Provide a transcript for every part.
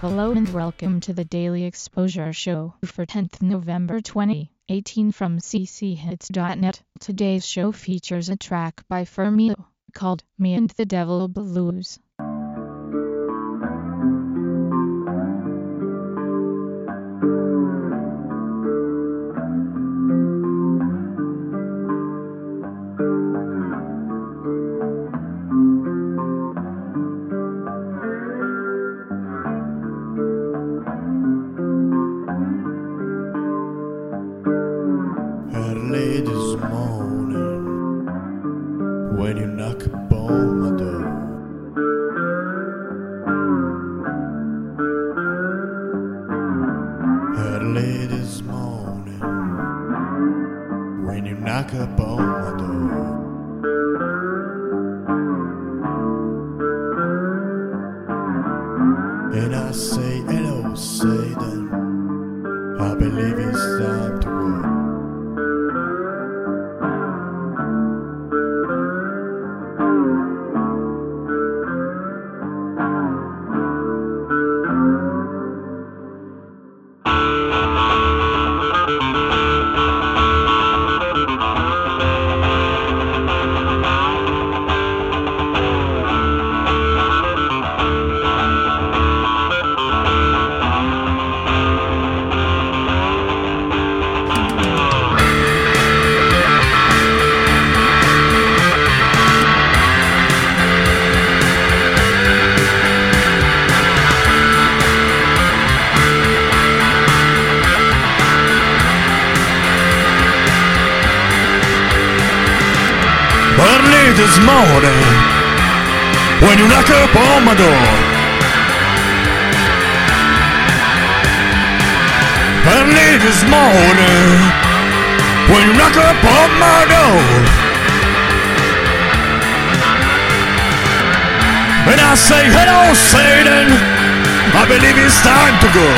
Hello and welcome to the Daily Exposure Show for 10th November 2018 from cchits.net. Today's show features a track by Fermio called Me and the Devil Blues. When you knock upon my door, early this morning, when you knock upon my door. Early this morning, when you knock upon my door. Early this morning, when you knock upon my door. And I say, hello, Satan. I believe it's time to go.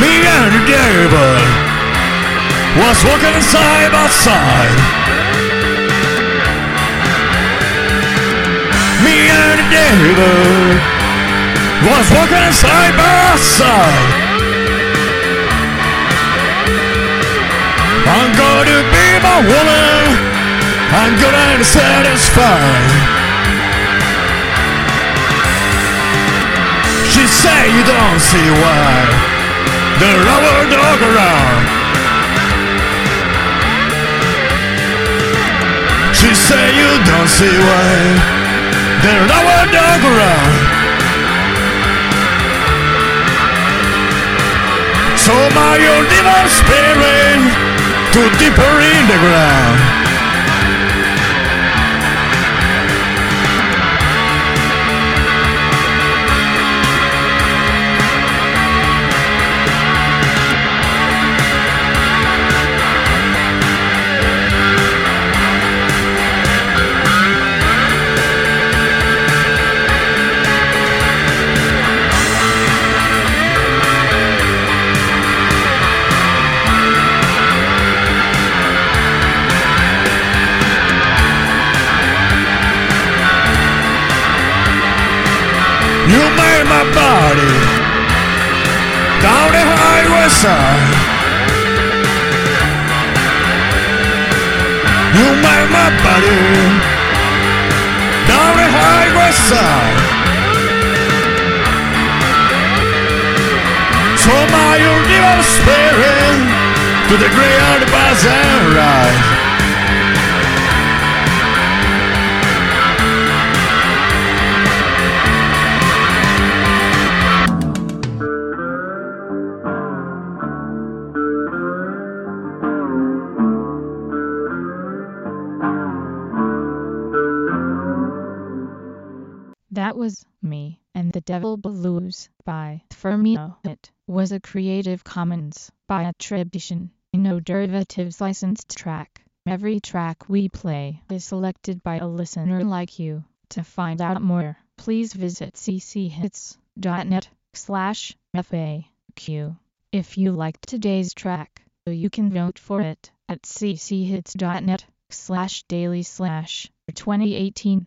Me and the devil was walking side by side. Me and devil was walking side by side. I'm gonna be my woman. I'm gonna satisfy. She say you don't see why the rubber dog around. Say you don't see why. They're no one dog around So my evil spirit To deeper in the ground my body down the highway side. You made my body down the highway side. So my evil spirit to the graveyard and ride. Was Me and the Devil Blues by Fermio. It was a Creative Commons by attribution, no derivatives licensed track. Every track we play is selected by a listener like you. To find out more, please visit cchits.net slash FAQ. If you liked today's track, you can vote for it at cchits.net slash daily slash 2018.